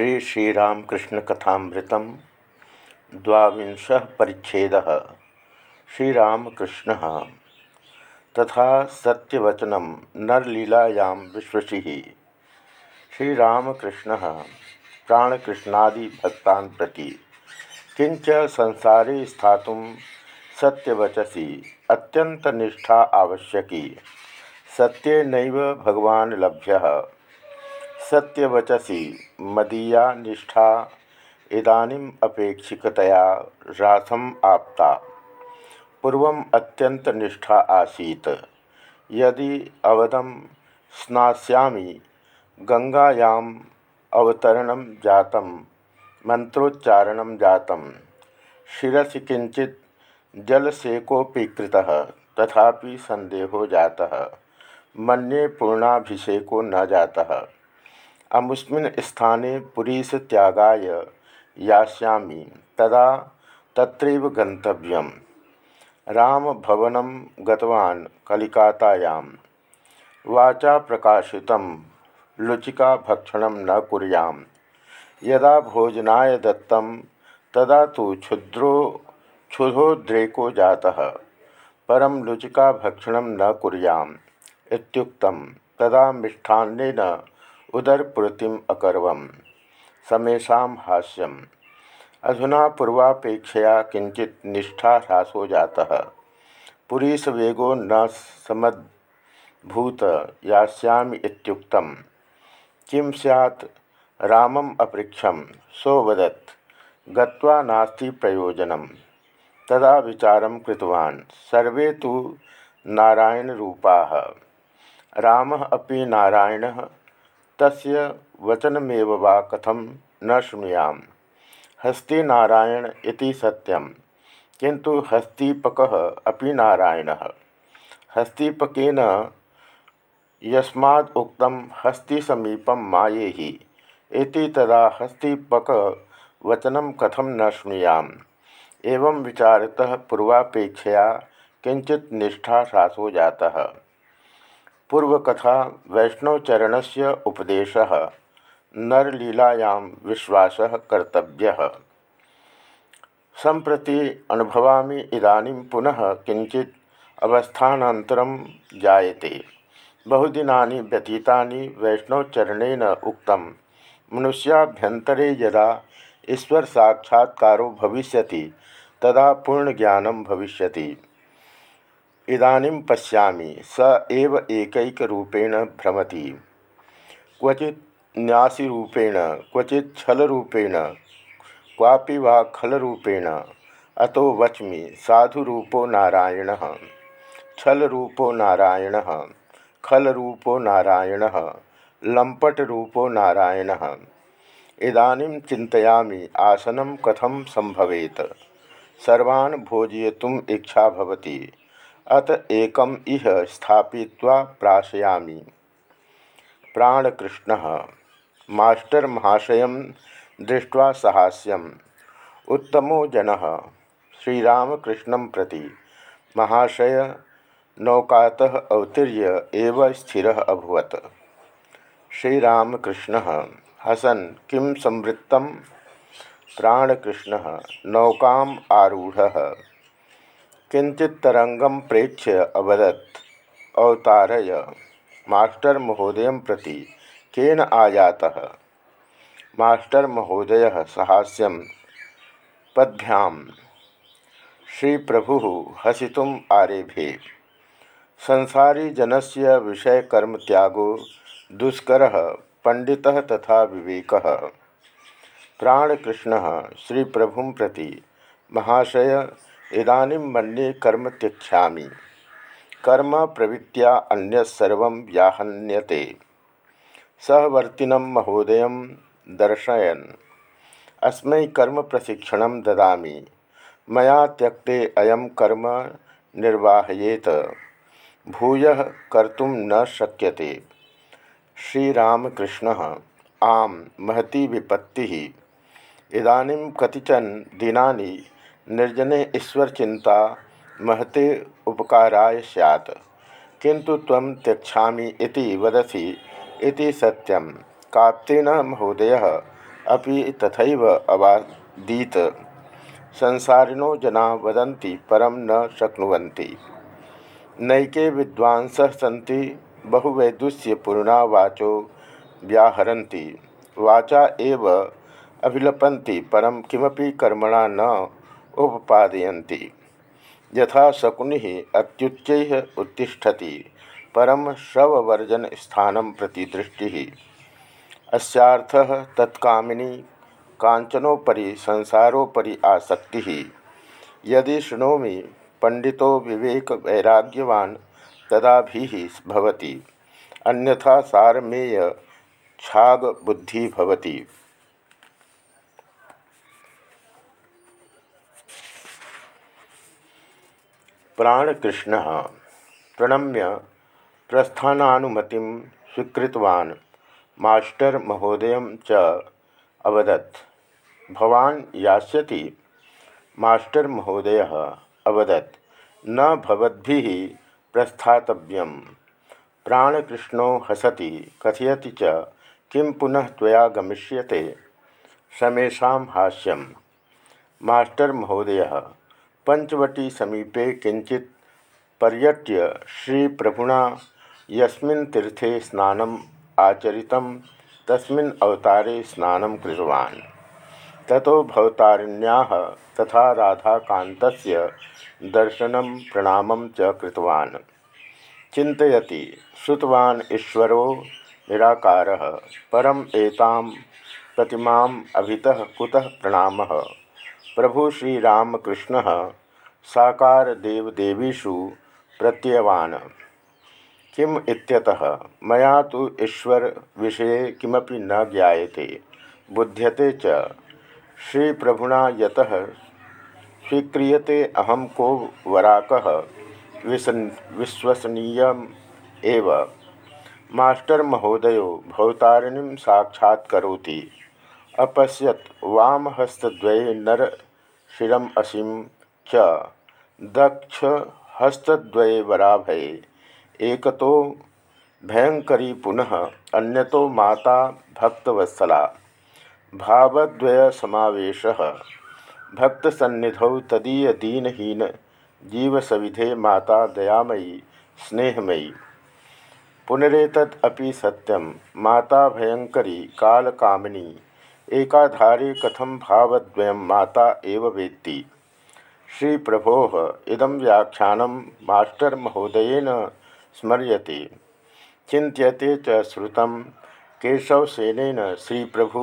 श्री श्रीरामकृष्ण कथामृत द्वांश परिच्छेद श्रीरामकृष्ण। तथा सत्यवचन नरलीलायां विश्वसी। श्रीरामकृष्ण प्राणकृष्णादि भक्ता प्रति किंच संसारे स्था सत्यवचसी अत्यंतनिष्ठा आवश्यकी। सत्यन भगवान लभ्य। सत्यवचसी मदीया निष्ठा इदानीम अपेक्षिकतया राथम आपता। पूर्व अत्यंत निष्ठा आसीत। यदि अवदम स्नास्यामि, गंगायाम अवतरण जात मंत्रोच्चारण जात। शिसी किंचित जलसेकोपि तथापि संदेहो जाता। मन्ये पूर्णाभिषेको न जाता। अमुस्मिन् स्थाने पुरीशत्यागाय यास्यामि तदा तत्रैव गन्तव्यं रामभवनं गतवान् कलिकातायां वाचा प्रकाशितं लुचिकाभक्षणं न कुर्यां यदा भोजनाय दत्तं, तदा तो क्षुद्रो, क्षुधोद्रेको जातः। परं लुचिकाभक्षणं न कुर्याम् तदा मिष्ठान्नेन उदरपूर्तिम अकर्वम। समेशा हास्यम। अधुना पूर्वापेक्षया किंचित निष्ठा ह्रासो जाता। पुरीश वेगो न समद्भूत यास्यामि इत्युक्तम। किं स्यात्? रामम अपृक्षम सोवदत् गत्वा नास्ति प्रयोजनम। तदा विचारं कृतवान्। सर्वे तु नारायणरूपाः। रामः अपि नारायणः तस्य वचनमेव वा कथम न शुणुयाम हस्ती नारायण इति सत्यम किंतु हस्तीपक अपि नारायण। हस्तीपकेन यस्माद् उक्तं हस्तिसमीपं मायेहि, इति तदा हस्तीपक वचनं कथम न शुणुयाम एवं विचारतः पूर्वापेक्षया किंचित निष्ठा ह्रासो जाता। पूर्वकथा वैष्णवचरण से उपदेश, नरलीलायां विश्वास कर्तव्य। संप्रति अनुभवामि इदानीं पुनः किंचित अवस्थानन्तरं जायते। बहुदिनानि व्यतीतानि वैष्णवचरणेन उक्तं, मनुष्याभ्यन्तरे यदा ईश्वर साक्षात्कारो भविष्यति, तदा पूर्णज्ञानं भविष्यति। इदानीं पश्यामि, स एव एकैकरूपेण भ्रमति। क्वचि न्यासीरूपेण क्वचि छलरूपेण, क्वापि वा खलरूपेण, अतो वच्मि, साधुरूपो नारायण। छलरूपो नारायण, खलरूपो नारायण, लंपटरूपो नारायण। इदानीं चिंतयामि आसनं कथं संभवेत सर्वान् भोजयितुम् इच्छा भवति। अत एक इह स्थापित्वा प्राशयामि। प्राणकृष्ण, मास्टर महाशय दृष्ट्वा सहास्यम। उत्तमो जन, श्रीरामकृष्ण प्रति महाशय नौकातः अवतीर्य एव स्थिर अभवत। श्रीरामकृष्ण, हसन किं संवृत्त प्राणकृष्ण, नौकाम आरूढ़। किंचित तरंगम प्रेक्ष्य अवदत्। अवतारय। मास्टर महोदय प्रति केन आयातः? मास्टर महोदय सहास्यम पद्भ्यां श्री प्रभु हसितुम आरेभे। संसारी जनस्य विषय कर्म त्यागो दुष्कर पंडित तथा विवेक। प्राणकृष्ण श्री प्रभु प्रति महाशय इदानीं मन्ये कर्म त्यक्षा कर्म प्रवृत्तिया अन्यसर्व व्याहन्यते। सहवर्तिनं महोदय दर्शयन। अस्म कर्म प्रशिक्षण ददा मैं त्यक्ते अयम कर्म निर्वाहयेत। भूय कर्तुम न शक्यते। श्रीरामकृष्ण, आम, महती विपत्ति। इदानीं कतिचन दिनानि निर्जने ईश्वर चिंता, महते उपकाराय सैत् किंतु तम त्यक्षा वदसी, इति सत्यम काप्तेन महोदय अभी तथा अवादीत। संसारिणो जना वदन्ति परम न शक्नुवन्ति। नैके विद्वांसः सन्ति बहुवैदुष्यपूर्णा वाचो व्याहरन्ति। वाचा एव अभिलपन्ति परम किमपि कर्मणा न उपपादयन्ति यथा शकुनि अत्युच्च उत्तिष्ठति परम श्रववर्जन स्थान प्रति दृष्टि। अस्थ तत्कामिनी कांचनोपरि संसारोपरि आसक्ति। यदि शृणोमी पंडितो विवेक वैराग्यवान, तदा भवति। अन्यथा सारमेय छाग बुद्धि भवति। प्राणकृष्ण प्रणम्य प्रस्थानानुमति स्वीकृतवान् मास्टर महोदय च अवदत्। भवान् यास्यति। मास्टर महोदय अवदत्। न भवद्भिः प्रस्थातव्यं प्राणकृष्णो हसति, कथयति च किं पुनः त्वया गमिष्यते। समेषां हास्यं मास्टर महोदय पंचवटी समीपे किंचित पर्यट्य श्री प्रभुना यस्मिन् तीर्थे स्नानम आचरित, तस्मिन् अवतारे स्नानं कृतवान्। ततो भवतारिण्याः तथा राधाकान्तस्य दर्शनं प्रणामं च कृतवान्। चिन्तयति, श्रुतवान् ईश्वरो निराकारः, परम एतां प्रतिमाम् अभितः कुतः प्रणामः? प्रभु श्रीरामकृष्ण साकार देवदेवीषु प्रत्ययवान्। किम इत्यतः, मया तो ईश्वर विषये किमपि न ज्ञायते, बुध्यते च। श्री प्रभुना यतः स्वीक्रियते अहम को वराकः विश्वसनीय एव। मास्टर महोदयो, भवतारिणीं साक्षात्करोति अपश्यत वामहस्तद्वये असीम च दक्ष हस्तद्वये वराभये एक तो भयंकरी पुनः अन्यतो माता भक्तवत्सला। भावद्वय समावेश भक्तसन्निधौ तदीय दीनहीन जीवसविधे माता दयामयी, स्नेहमयी। पुनरेतदपि सत्यम माता भयंकरी कालकामिनी। एकाधारे कथम भावद्वयं माता एव वेत्ति। श्री प्रभो इदम व्याख्यान मास्टर महोदयन स्मर्यते। चिंत्यते च श्रुत केशवसेन श्री प्रभु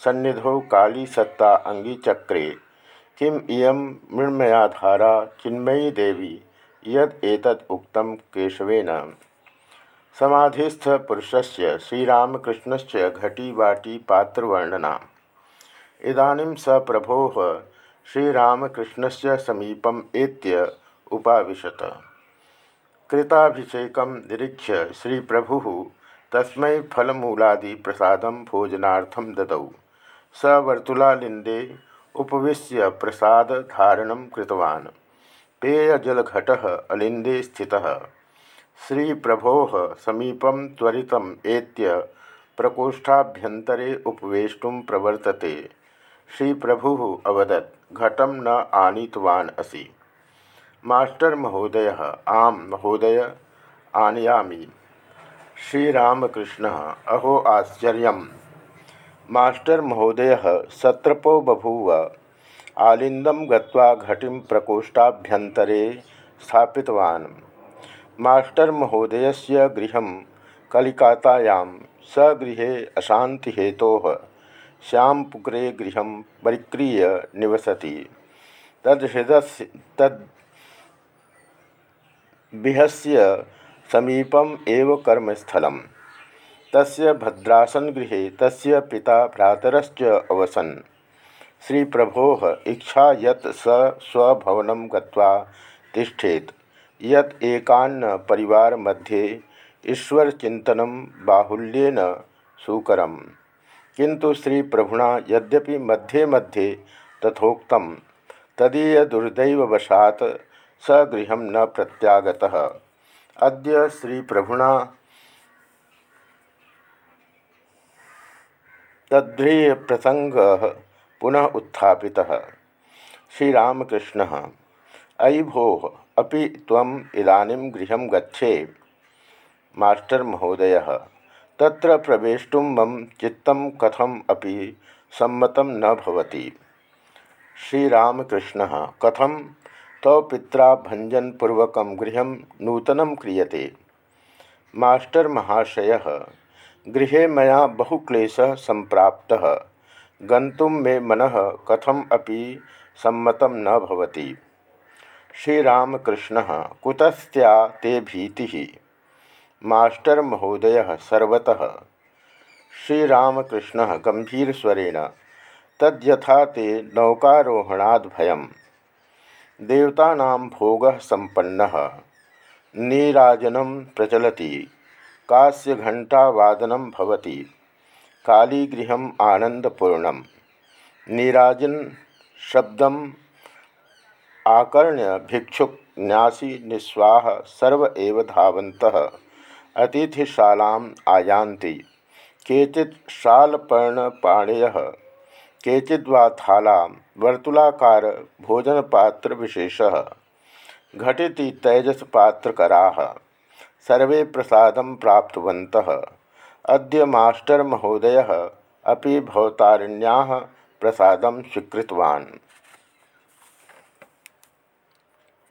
सन्निधौ काली सत्ता अंगीचक्रे किम इयं मृण्मयाधारा चिन्मयी देवी, यद उक्तम केशवेन। समाधिस्थ पुरुषस्य श्रीरामकृष्णस्य घटीवाटी पात्रवर्णना। इदानीं स प्रभो श्रीरामकृष्णस्य समीपम एत्य उपाविशत। कृताभिषेक निरीक्ष्य श्री प्रभु तस्म फलमूलादि प्रसाद भोजनार्थम ददौ। स वर्तुलालिंदे उपविश्य प्रसाद धारण कृतवान्। पेयजलघट अलिंदे स्थितः। श्री प्रभो समीपम त्वरित एत्य प्रकोष्ठाभ्यंतरे उपवेष्टुम प्रवर्तते। श्री प्रभु अवदत् घटम न आनीतवान असि। मास्टर महोदय, आम महोदय, आनयामी। श्रीरामकृष्ण, अहो आश्चर्य मास्टर महोदय, सत्रपो बभूव। आलिंदम गत्वा घटिम प्रकोष्ठाभ्यंतरे स्थापितवान्। मास्टर महोदय से गृह कलिकातायां सगृहे अशांति हेतो श्यामपुकुरे गृह परिक्रीय निवसति। तद्विहस्य समीपम एव कर्मस्थल। तस्य भद्रासन गृह तस्य पिता भ्रातरश्च अवसन। श्री प्रभो इच्छा यत् स स्वभवनं गत्वा तिष्ठेत्। यत एकान्न परिवार मध्ये ईश्वर चिंतन बाहुल्यन सुकरम। किंतु श्री प्रभुना यद्यपि मध्ये मध्ये तथोक्त, तदीय दुर्दैववशात स गृह न प्रत्यागत। अद्य श्री प्रभुना तद्ध्रिय प्रसंग पुनः उत्थापित। श्रीरामकृष्ण अयि भो अभी तम इदानीं गृह गच्छे। मास्टर महोदय, तत्र प्रवेष्टुं मम चित्त कथम अपि सम्मत न भवति। श्रीरामकृष्ण कथम तव पिता भंजनपूर्वक गृह नूतन क्रियते। मास्टर महाशय, गृह मैं बहुक्लेश संप्राप्त गंतुम मे मन कथम अपि सम्मत न भवति। श्रीरामकृष्ण कुतस्त्या ते भीति। मास्टर महोदय सर्वतः। श्रीरामकृष्ण गंभीरस्वरेण तद्यथा ते नौकारोहणाद भयम देवता भोग संपन्न नीराजनम प्रचलति। कास्य घंटावादनम भवति। कालीगृह आनंदपूर्ण नीराजन शब्दम आकर्ण्य भिक्षुक न्यासी निस्वाह सर्व एव धावन्तः। अतिथिशालाम् आयान्ति। केचित् शालपर्णपाणयः केचिद्वा थाला, वर्तुलाकार भोजनपात्रविशेषः। घटिति तेजसपात्रकराः, सर्वे प्रसादं प्राप्तवन्तः। अद्य मास्टर महोदय अभी भवतारिण्याः प्रसादं स्वीकृतवान्।